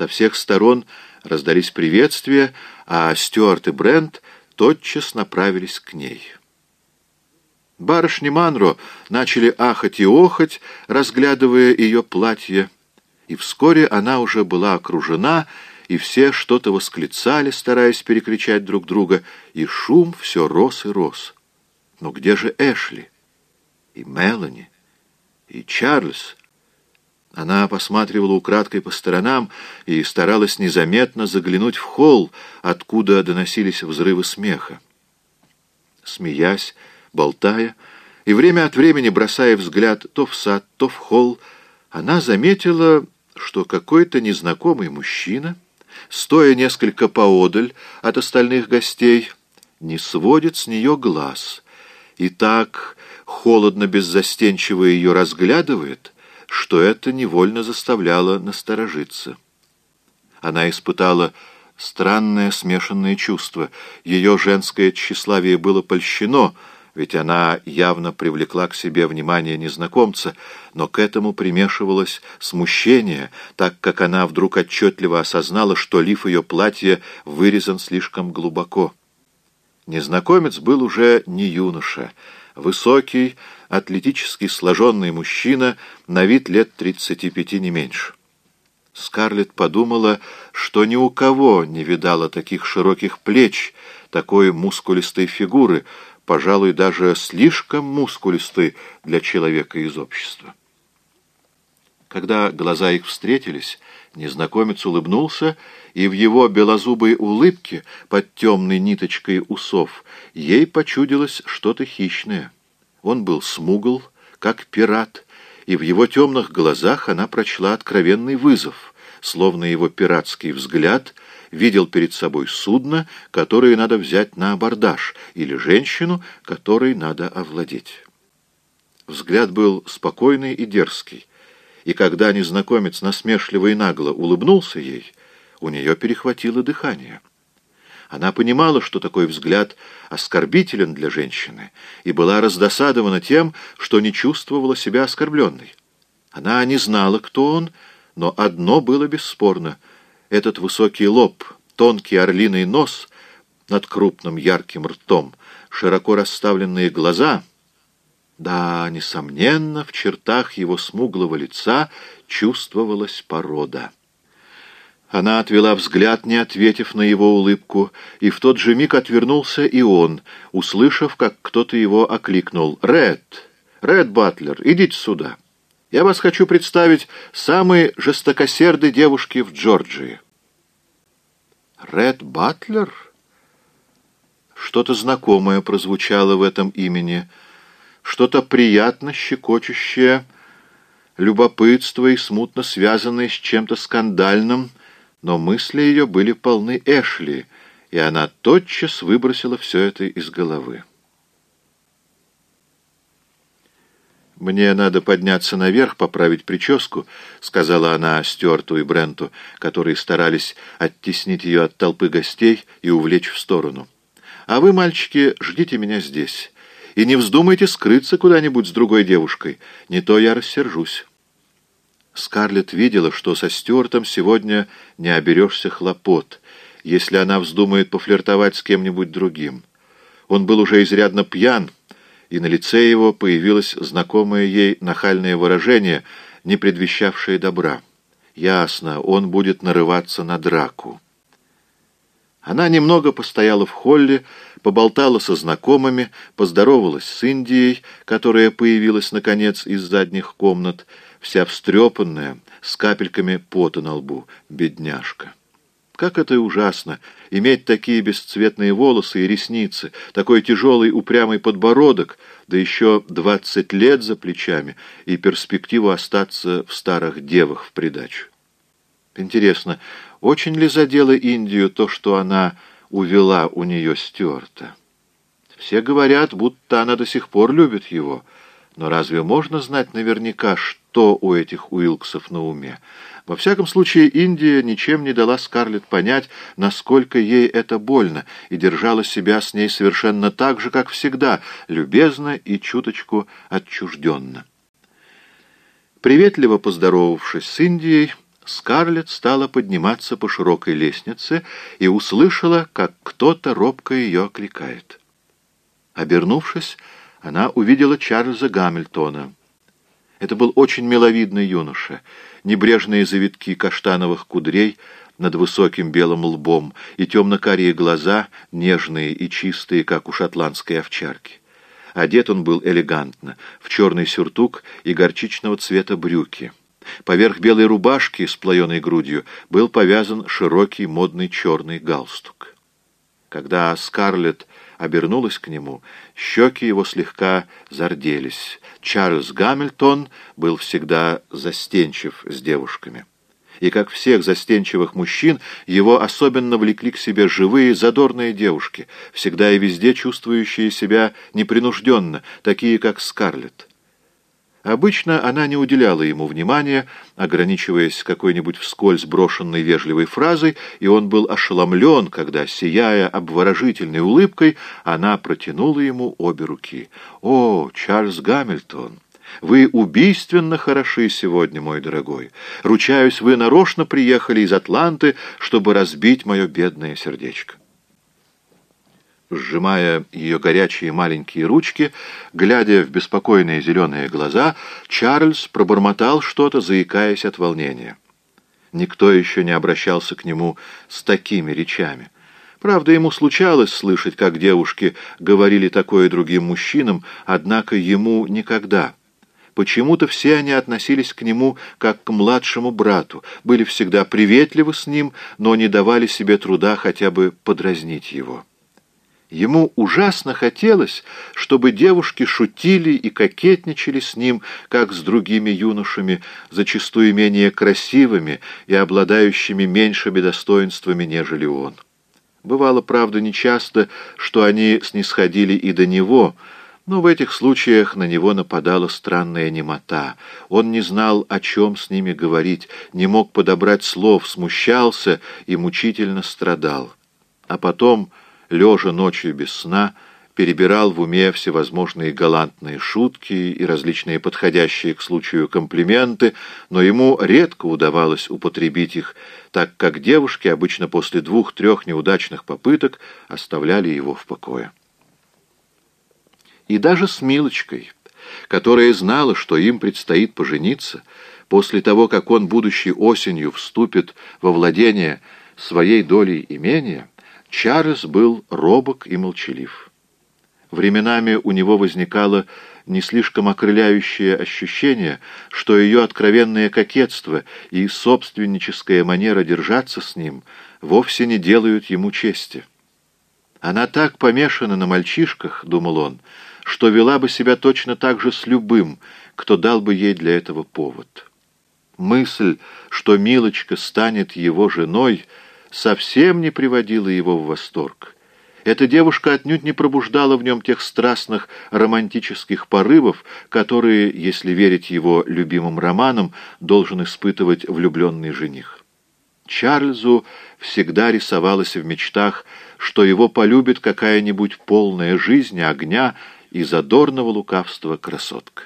Со всех сторон раздались приветствия, а Стюарт и Брент тотчас направились к ней. Барышни Манро начали ахать и охать, разглядывая ее платье, и вскоре она уже была окружена, и все что-то восклицали, стараясь перекричать друг друга, и шум все рос и рос. Но где же Эшли? И Мелани? И Чарльз? Она посматривала украдкой по сторонам и старалась незаметно заглянуть в холл, откуда доносились взрывы смеха. Смеясь, болтая и время от времени бросая взгляд то в сад, то в холл, она заметила, что какой-то незнакомый мужчина, стоя несколько поодаль от остальных гостей, не сводит с нее глаз и так холодно-беззастенчиво ее разглядывает, что это невольно заставляло насторожиться. Она испытала странное смешанное чувство. Ее женское тщеславие было польщено — ведь она явно привлекла к себе внимание незнакомца, но к этому примешивалось смущение, так как она вдруг отчетливо осознала, что лиф ее платья вырезан слишком глубоко. Незнакомец был уже не юноша, высокий, атлетически сложенный мужчина, на вид лет тридцати пяти не меньше. Скарлетт подумала, что ни у кого не видала таких широких плеч, такой мускулистой фигуры — пожалуй, даже слишком мускулисты для человека из общества. Когда глаза их встретились, незнакомец улыбнулся, и в его белозубой улыбке под темной ниточкой усов ей почудилось что-то хищное. Он был смугл, как пират, и в его темных глазах она прочла откровенный вызов, словно его пиратский взгляд — видел перед собой судно, которое надо взять на абордаж, или женщину, которой надо овладеть. Взгляд был спокойный и дерзкий, и когда незнакомец насмешливо и нагло улыбнулся ей, у нее перехватило дыхание. Она понимала, что такой взгляд оскорбителен для женщины, и была раздосадована тем, что не чувствовала себя оскорбленной. Она не знала, кто он, но одно было бесспорно — этот высокий лоб, тонкий орлиный нос над крупным ярким ртом, широко расставленные глаза. Да, несомненно, в чертах его смуглого лица чувствовалась порода. Она отвела взгляд, не ответив на его улыбку, и в тот же миг отвернулся и он, услышав, как кто-то его окликнул. «Ред! Ред Батлер, идите сюда!» Я вас хочу представить самой жестокосердой девушке в Джорджии. Ред Батлер? Что-то знакомое прозвучало в этом имени, что-то приятно щекочущее, любопытство и смутно связанное с чем-то скандальным, но мысли ее были полны Эшли, и она тотчас выбросила все это из головы. «Мне надо подняться наверх, поправить прическу», — сказала она Стюарту и Бренту, которые старались оттеснить ее от толпы гостей и увлечь в сторону. «А вы, мальчики, ждите меня здесь. И не вздумайте скрыться куда-нибудь с другой девушкой, не то я рассержусь». Скарлетт видела, что со Стюартом сегодня не оберешься хлопот, если она вздумает пофлиртовать с кем-нибудь другим. Он был уже изрядно пьян, — и на лице его появилось знакомое ей нахальное выражение, не предвещавшее добра. Ясно, он будет нарываться на драку. Она немного постояла в холле, поболтала со знакомыми, поздоровалась с Индией, которая появилась, наконец, из задних комнат, вся встрепанная, с капельками пота на лбу, бедняжка. Как это ужасно, иметь такие бесцветные волосы и ресницы, такой тяжелый упрямый подбородок, да еще двадцать лет за плечами и перспективу остаться в старых девах в придачу. Интересно, очень ли задело Индию то, что она увела у нее Стюарта? Все говорят, будто она до сих пор любит его, но разве можно знать наверняка, что у этих Уилксов на уме? Во всяком случае, Индия ничем не дала Скарлетт понять, насколько ей это больно, и держала себя с ней совершенно так же, как всегда, любезно и чуточку отчужденно. Приветливо поздоровавшись с Индией, Скарлетт стала подниматься по широкой лестнице и услышала, как кто-то робко ее окликает. Обернувшись, она увидела Чарльза Гамильтона. Это был очень миловидный юноша, небрежные завитки каштановых кудрей над высоким белым лбом и темно-карие глаза, нежные и чистые, как у шотландской овчарки. Одет он был элегантно, в черный сюртук и горчичного цвета брюки. Поверх белой рубашки с плоеной грудью был повязан широкий модный черный галстук. Когда Скарлетт обернулась к нему, щеки его слегка зарделись. Чарльз Гамильтон был всегда застенчив с девушками. И, как всех застенчивых мужчин, его особенно влекли к себе живые, задорные девушки, всегда и везде чувствующие себя непринужденно, такие, как Скарлетт. Обычно она не уделяла ему внимания, ограничиваясь какой-нибудь вскользь брошенной вежливой фразой, и он был ошеломлен, когда, сияя обворожительной улыбкой, она протянула ему обе руки. «О, Чарльз Гамильтон!» Вы убийственно хороши сегодня, мой дорогой. Ручаюсь, вы нарочно приехали из Атланты, чтобы разбить мое бедное сердечко сжимая ее горячие маленькие ручки, глядя в беспокойные зеленые глаза, Чарльз пробормотал что-то, заикаясь от волнения. Никто еще не обращался к нему с такими речами. Правда, ему случалось слышать, как девушки говорили такое другим мужчинам, однако ему никогда. Почему-то все они относились к нему как к младшему брату, были всегда приветливы с ним, но не давали себе труда хотя бы подразнить его. Ему ужасно хотелось, чтобы девушки шутили и кокетничали с ним, как с другими юношами, зачастую менее красивыми и обладающими меньшими достоинствами, нежели он. Бывало, правда, нечасто, что они снисходили и до него, но в этих случаях на него нападала странная немота. Он не знал, о чем с ними говорить, не мог подобрать слов, смущался и мучительно страдал. А потом лежа ночью без сна, перебирал в уме всевозможные галантные шутки и различные подходящие к случаю комплименты, но ему редко удавалось употребить их, так как девушки обычно после двух-трех неудачных попыток оставляли его в покое. И даже с Милочкой, которая знала, что им предстоит пожениться, после того, как он будущей осенью вступит во владение своей долей имения, Чарльз был робок и молчалив. Временами у него возникало не слишком окрыляющее ощущение, что ее откровенное кокетство и собственническая манера держаться с ним вовсе не делают ему чести. Она так помешана на мальчишках, — думал он, — что вела бы себя точно так же с любым, кто дал бы ей для этого повод. Мысль, что Милочка станет его женой — совсем не приводила его в восторг. Эта девушка отнюдь не пробуждала в нем тех страстных романтических порывов, которые, если верить его любимым романам, должен испытывать влюбленный жених. Чарльзу всегда рисовалось в мечтах, что его полюбит какая-нибудь полная жизнь, огня и задорного лукавства красотка.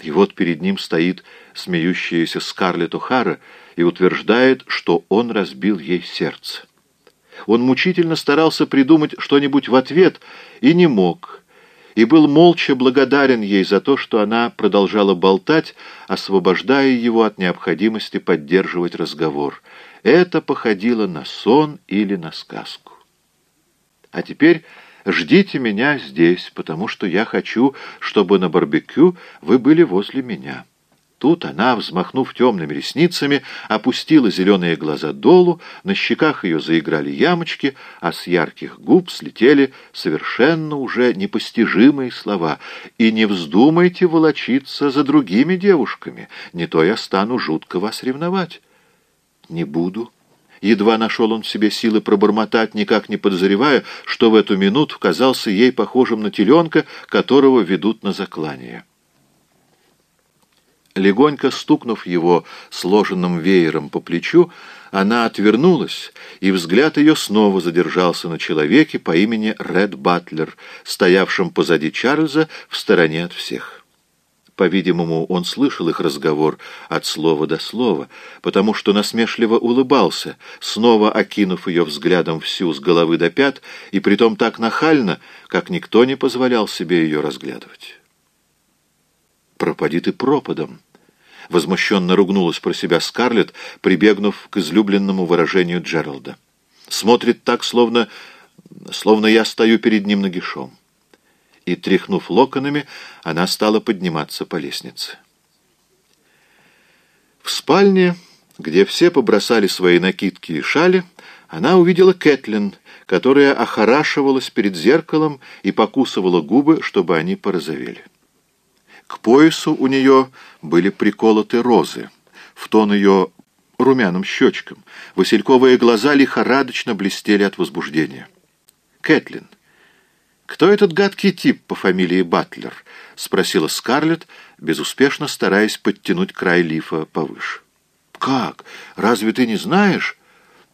И вот перед ним стоит смеющаяся Скарлетт О'Хара и утверждает, что он разбил ей сердце. Он мучительно старался придумать что-нибудь в ответ и не мог, и был молча благодарен ей за то, что она продолжала болтать, освобождая его от необходимости поддерживать разговор. Это походило на сон или на сказку. А теперь Ждите меня здесь, потому что я хочу, чтобы на барбекю вы были возле меня». Тут она, взмахнув темными ресницами, опустила зеленые глаза долу, на щеках ее заиграли ямочки, а с ярких губ слетели совершенно уже непостижимые слова. «И не вздумайте волочиться за другими девушками, не то я стану жутко вас ревновать». «Не буду», Едва нашел он в себе силы пробормотать, никак не подозревая, что в эту минуту казался ей похожим на теленка, которого ведут на заклание. Легонько стукнув его сложенным веером по плечу, она отвернулась, и взгляд ее снова задержался на человеке по имени Ред Батлер, стоявшем позади Чарльза в стороне от всех. По-видимому, он слышал их разговор от слова до слова, потому что насмешливо улыбался, снова окинув ее взглядом всю с головы до пят, и притом так нахально, как никто не позволял себе ее разглядывать. «Пропади ты пропадом!» — возмущенно ругнулась про себя Скарлетт, прибегнув к излюбленному выражению Джералда. «Смотрит так, словно... словно я стою перед ним нагишом» и, тряхнув локонами, она стала подниматься по лестнице. В спальне, где все побросали свои накидки и шали, она увидела Кэтлин, которая охорашивалась перед зеркалом и покусывала губы, чтобы они порозовели. К поясу у нее были приколоты розы, в тон ее румяным щечкам. Васильковые глаза лихорадочно блестели от возбуждения. «Кэтлин, «Кто этот гадкий тип по фамилии Батлер?» — спросила Скарлетт, безуспешно стараясь подтянуть край лифа повыше. «Как? Разве ты не знаешь?»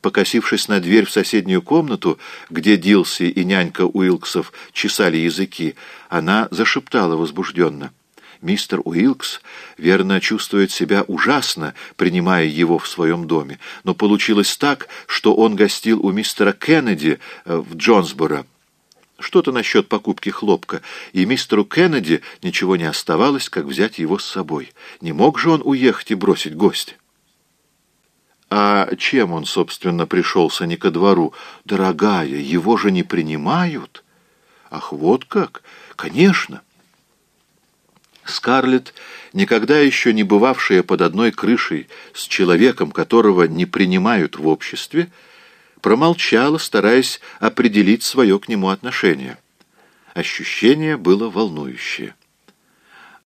Покосившись на дверь в соседнюю комнату, где Дилси и нянька Уилксов чесали языки, она зашептала возбужденно. Мистер Уилкс, верно, чувствует себя ужасно, принимая его в своем доме, но получилось так, что он гостил у мистера Кеннеди э, в Джонсборо, что-то насчет покупки хлопка, и мистеру Кеннеди ничего не оставалось, как взять его с собой. Не мог же он уехать и бросить гостя? А чем он, собственно, пришелся не ко двору? Дорогая, его же не принимают. Ах, вот как! Конечно! Скарлетт, никогда еще не бывавшая под одной крышей с человеком, которого не принимают в обществе, промолчала, стараясь определить свое к нему отношение. Ощущение было волнующее.